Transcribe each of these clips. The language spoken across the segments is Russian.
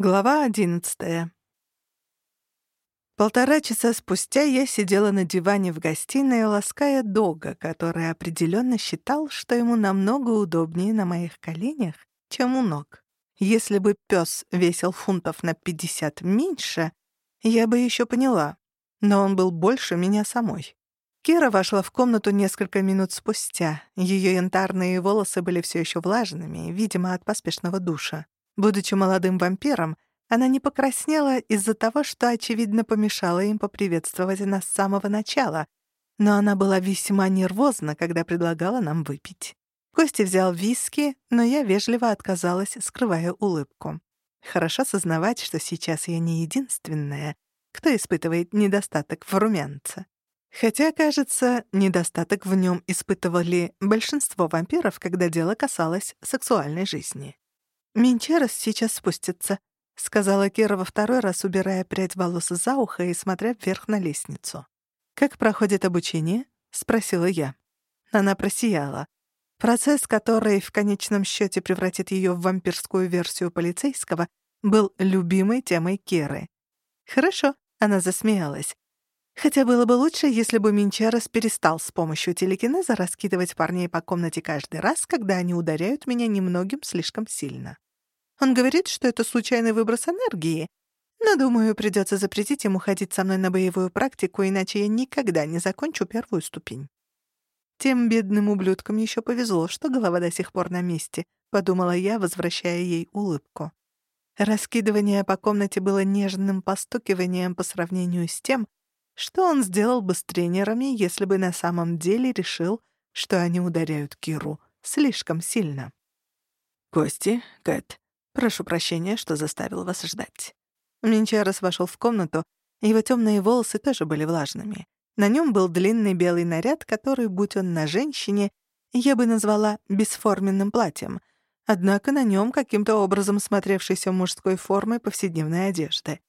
Глава одиннадцатая. Полтора часа спустя я сидела на диване в гостиной, лаская дога, который определенно считал, что ему намного удобнее на моих коленях, чем у ног. Если бы пес весил фунтов на пятьдесят меньше, я бы еще поняла, но он был больше меня самой. Кира вошла в комнату несколько минут спустя. Ее янтарные волосы были все еще влажными, видимо, от поспешного душа. Будучи молодым вампиром, она не покраснела из-за того, что, очевидно, помешала им поприветствовать нас с самого начала, но она была весьма нервозна, когда предлагала нам выпить. Костя взял виски, но я вежливо отказалась, скрывая улыбку. Хорошо сознавать, что сейчас я не единственная, кто испытывает недостаток в румянце. Хотя, кажется, недостаток в нем испытывали большинство вампиров, когда дело касалось сексуальной жизни. «Менчерос сейчас спустится», — сказала Кира во второй раз, убирая прядь волос за ухо и смотря вверх на лестницу. «Как проходит обучение?» — спросила я. Она просияла. Процесс, который в конечном счете превратит ее в вампирскую версию полицейского, был любимой темой Киры. «Хорошо», — она засмеялась. Хотя было бы лучше, если бы Минчарес перестал с помощью телекинеза раскидывать парней по комнате каждый раз, когда они ударяют меня немногим слишком сильно. Он говорит, что это случайный выброс энергии, но, думаю, придется запретить ему ходить со мной на боевую практику, иначе я никогда не закончу первую ступень. Тем бедным ублюдкам еще повезло, что голова до сих пор на месте, подумала я, возвращая ей улыбку. Раскидывание по комнате было нежным постукиванием по сравнению с тем, что он сделал бы с тренерами, если бы на самом деле решил, что они ударяют Киру слишком сильно. «Кости, Кэт, Прошу прощения, что заставил вас ждать». Минчарес вошел в комнату, его темные волосы тоже были влажными. На нем был длинный белый наряд, который, будь он на женщине, я бы назвала бесформенным платьем, однако на нем каким-то образом смотревшейся мужской формой повседневной одежды.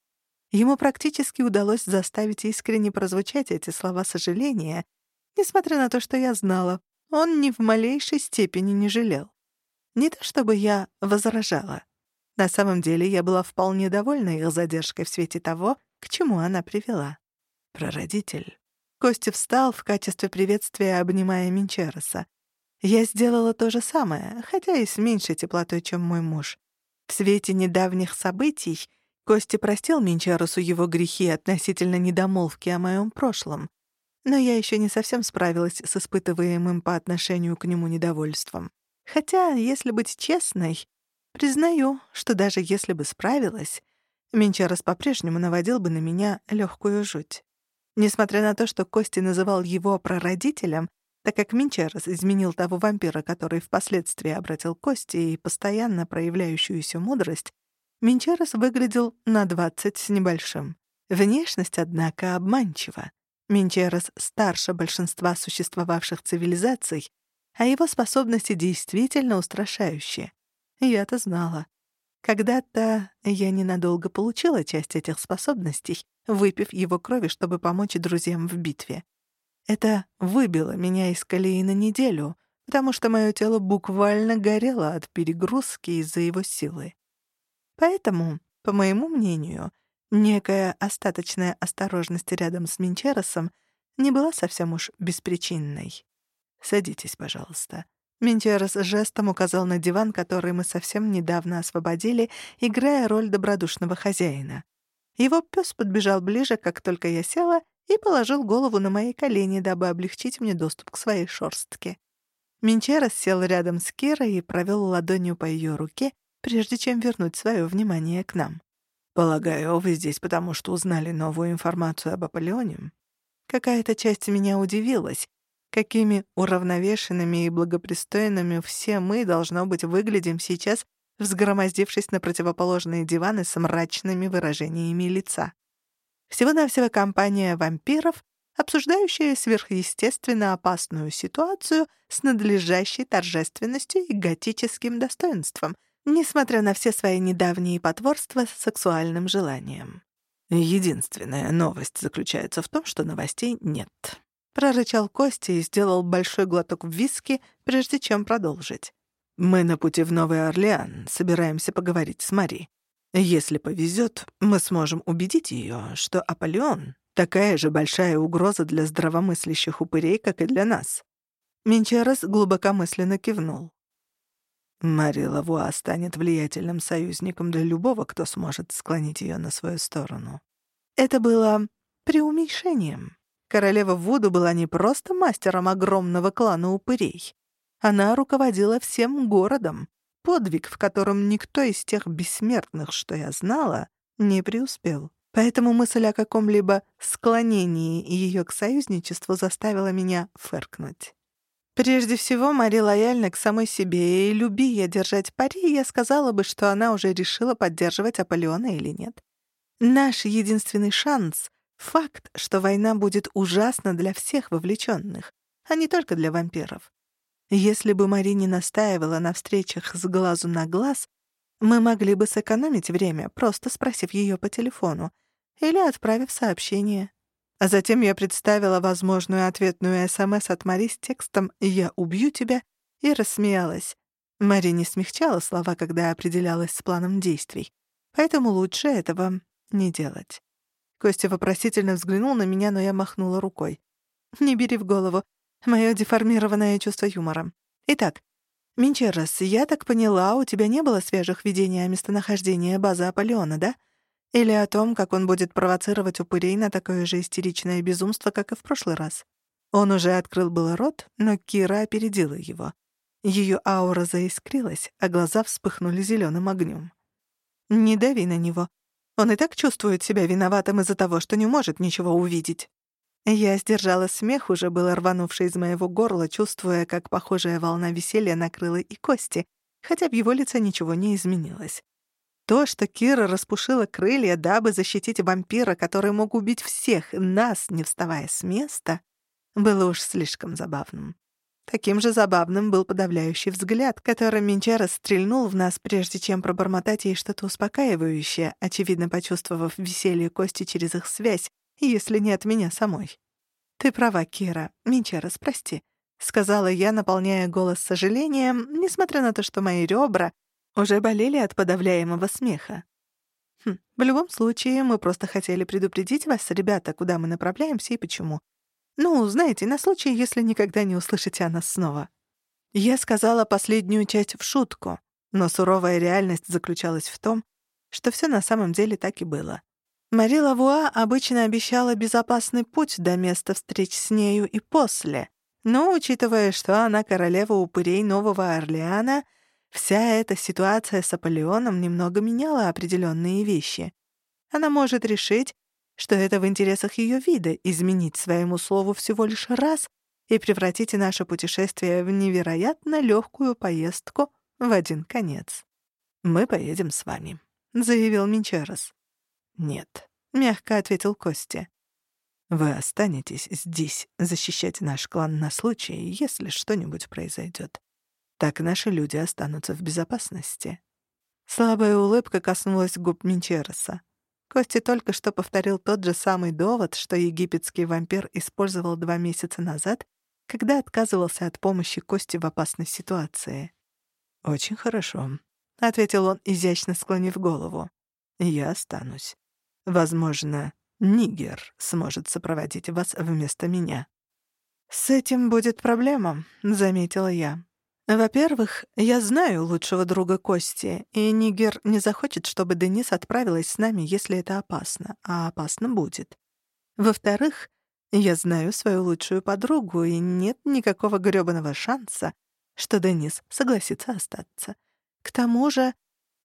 Ему практически удалось заставить искренне прозвучать эти слова сожаления, несмотря на то, что я знала, он ни в малейшей степени не жалел. Не то чтобы я возражала. На самом деле я была вполне довольна их задержкой в свете того, к чему она привела. Прародитель. Костя встал в качестве приветствия, обнимая Минчероса. Я сделала то же самое, хотя и с меньшей теплотой, чем мой муж. В свете недавних событий Костя простил Минчеросу его грехи относительно недомолвки о моем прошлом. Но я еще не совсем справилась с испытываемым по отношению к нему недовольством. Хотя, если быть честной, Признаю, что даже если бы справилась, Менчарос по-прежнему наводил бы на меня легкую жуть. Несмотря на то, что Кости называл его прародителем, так как Минчарос изменил того вампира, который впоследствии обратил Кости и постоянно проявляющуюся мудрость, Минчарос выглядел на двадцать с небольшим. Внешность, однако, обманчива. Минчерос старше большинства существовавших цивилизаций, а его способности действительно устрашающие. Я-то знала. Когда-то я ненадолго получила часть этих способностей, выпив его крови, чтобы помочь друзьям в битве. Это выбило меня из колеи на неделю, потому что мое тело буквально горело от перегрузки из-за его силы. Поэтому, по моему мнению, некая остаточная осторожность рядом с Минчеросом не была совсем уж беспричинной. «Садитесь, пожалуйста», Ментиарес жестом указал на диван, который мы совсем недавно освободили, играя роль добродушного хозяина. Его пес подбежал ближе, как только я села, и положил голову на мои колени, дабы облегчить мне доступ к своей шорстке. Минчерос сел рядом с Кирой и провел ладонью по ее руке, прежде чем вернуть свое внимание к нам. «Полагаю, вы здесь потому, что узнали новую информацию об Аполеоне?» Какая-то часть меня удивилась, какими уравновешенными и благопристойными все мы, должно быть, выглядим сейчас, взгромоздившись на противоположные диваны с мрачными выражениями лица. Всего-навсего компания вампиров, обсуждающая сверхъестественно опасную ситуацию с надлежащей торжественностью и готическим достоинством, несмотря на все свои недавние потворства с сексуальным желанием. Единственная новость заключается в том, что новостей нет. Прорычал Костя и сделал большой глоток виски, прежде чем продолжить. «Мы на пути в Новый Орлеан, собираемся поговорить с Мари. Если повезет, мы сможем убедить ее, что Аполеон — такая же большая угроза для здравомыслящих упырей, как и для нас. Менчерес глубокомысленно кивнул. Мари Лавуа станет влиятельным союзником для любого, кто сможет склонить ее на свою сторону. Это было преуменьшением. Королева Вуду была не просто мастером огромного клана упырей. Она руководила всем городом, подвиг, в котором никто из тех бессмертных, что я знала, не преуспел. Поэтому мысль о каком-либо склонении ее к союзничеству заставила меня фыркнуть. Прежде всего, Мари лояльна к самой себе, и люби я держать пари, я сказала бы, что она уже решила поддерживать Аполеона или нет. Наш единственный шанс — факт, что война будет ужасна для всех вовлеченных, а не только для вампиров. Если бы Мари не настаивала на встречах с глазу на глаз, мы могли бы сэкономить время, просто спросив ее по телефону или отправив сообщение. А затем я представила возможную ответную СМС от Мари с текстом «Я убью тебя» и рассмеялась. Мари не смягчала слова, когда определялась с планом действий, поэтому лучше этого не делать. Костя вопросительно взглянул на меня, но я махнула рукой. «Не бери в голову. Моё деформированное чувство юмора. Итак, Минчерос, я так поняла, у тебя не было свежих видений о местонахождении базы Аполеона, да?» Или о том, как он будет провоцировать упырей на такое же истеричное безумство, как и в прошлый раз. Он уже открыл было рот, но Кира опередила его. Ее аура заискрилась, а глаза вспыхнули зеленым огнем. «Не дави на него. Он и так чувствует себя виноватым из-за того, что не может ничего увидеть». Я сдержала смех, уже было рванувший из моего горла, чувствуя, как похожая волна веселья накрыла и кости, хотя в его лице ничего не изменилось. То, что Кира распушила крылья, дабы защитить вампира, который мог убить всех нас, не вставая с места, было уж слишком забавным. Таким же забавным был подавляющий взгляд, которым Минчара стрельнул в нас, прежде чем пробормотать ей что-то успокаивающее, очевидно почувствовав веселье Кости через их связь, если не от меня самой. «Ты права, Кира. Минчарес, прости», — сказала я, наполняя голос сожалением, несмотря на то, что мои ребра уже болели от подавляемого смеха. Хм, в любом случае, мы просто хотели предупредить вас, ребята, куда мы направляемся и почему. Ну, знаете, на случай, если никогда не услышите о нас снова. Я сказала последнюю часть в шутку, но суровая реальность заключалась в том, что все на самом деле так и было. Мари Лавуа обычно обещала безопасный путь до места встреч с нею и после, но, учитывая, что она королева упырей Нового Орлеана — Вся эта ситуация с Аполеоном немного меняла определенные вещи. Она может решить, что это в интересах ее вида изменить своему слову всего лишь раз и превратить наше путешествие в невероятно легкую поездку в один конец. «Мы поедем с вами», — заявил Минчерос. «Нет», — мягко ответил Костя. «Вы останетесь здесь защищать наш клан на случай, если что-нибудь произойдет. Так наши люди останутся в безопасности. Слабая улыбка коснулась губ Минчероса. Кости только что повторил тот же самый довод, что египетский вампир использовал два месяца назад, когда отказывался от помощи Кости в опасной ситуации. «Очень хорошо», — ответил он, изящно склонив голову. «Я останусь. Возможно, Нигер сможет сопроводить вас вместо меня». «С этим будет проблема», — заметила я. Во-первых, я знаю лучшего друга Кости, и Нигер не захочет, чтобы Денис отправилась с нами, если это опасно, а опасно будет. Во-вторых, я знаю свою лучшую подругу, и нет никакого грёбаного шанса, что Денис согласится остаться. К тому же,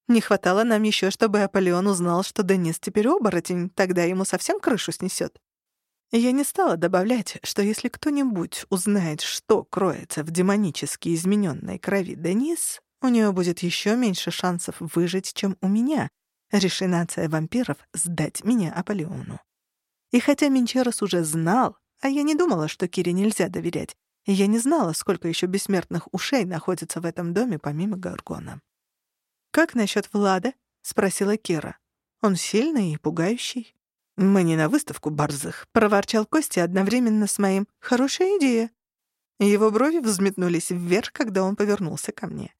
не хватало нам еще, чтобы Аполеон узнал, что Денис теперь оборотень, тогда ему совсем крышу снесет. Я не стала добавлять, что если кто-нибудь узнает, что кроется в демонически измененной крови Денис, у нее будет еще меньше шансов выжить, чем у меня, реши нация вампиров сдать меня Аполеону. И хотя Минчерос уже знал, а я не думала, что Кире нельзя доверять, я не знала, сколько еще бессмертных ушей находится в этом доме помимо Гаргона. «Как насчет Влада?» — спросила Кира. «Он сильный и пугающий». «Мы не на выставку борзых», — проворчал Костя одновременно с моим «хорошая идея». Его брови взметнулись вверх, когда он повернулся ко мне.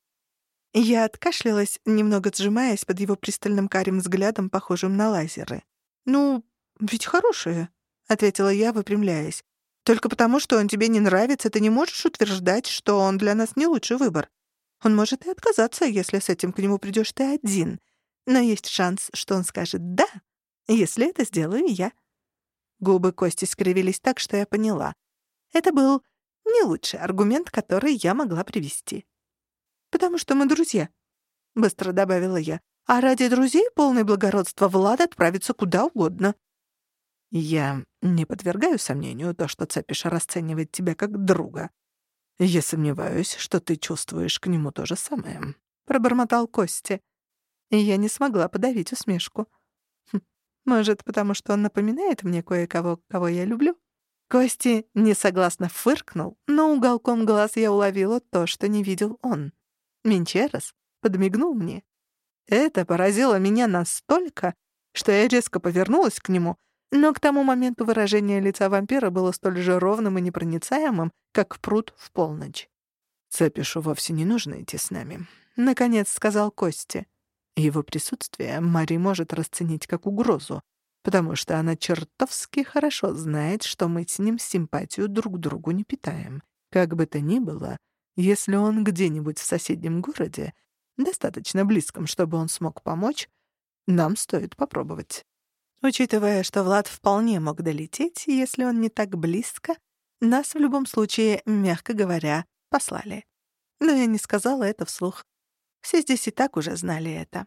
Я откашлялась, немного сжимаясь под его пристальным карим взглядом, похожим на лазеры. «Ну, ведь хорошие», — ответила я, выпрямляясь. «Только потому, что он тебе не нравится, ты не можешь утверждать, что он для нас не лучший выбор. Он может и отказаться, если с этим к нему придешь ты один. Но есть шанс, что он скажет «да», если это сделаю я». Губы Кости скривились так, что я поняла. Это был не лучший аргумент, который я могла привести. «Потому что мы друзья», — быстро добавила я. «А ради друзей полное благородство Влад отправится куда угодно». «Я не подвергаю сомнению то, что Цепиш расценивает тебя как друга. Я сомневаюсь, что ты чувствуешь к нему то же самое», — пробормотал Кости. И я не смогла подавить усмешку. Может, потому что он напоминает мне кое-кого, кого я люблю? Кости несогласно фыркнул, но уголком глаз я уловила то, что не видел он. Менчерос подмигнул мне. Это поразило меня настолько, что я резко повернулась к нему, но к тому моменту выражение лица вампира было столь же ровным и непроницаемым, как пруд в полночь. «Цепишу вовсе не нужно идти с нами», — наконец сказал Кости. Его присутствие Мари может расценить как угрозу, потому что она чертовски хорошо знает, что мы с ним симпатию друг другу не питаем. Как бы то ни было, если он где-нибудь в соседнем городе, достаточно близком, чтобы он смог помочь, нам стоит попробовать. Учитывая, что Влад вполне мог долететь, если он не так близко, нас в любом случае, мягко говоря, послали. Но я не сказала это вслух. Все здесь и так уже знали это.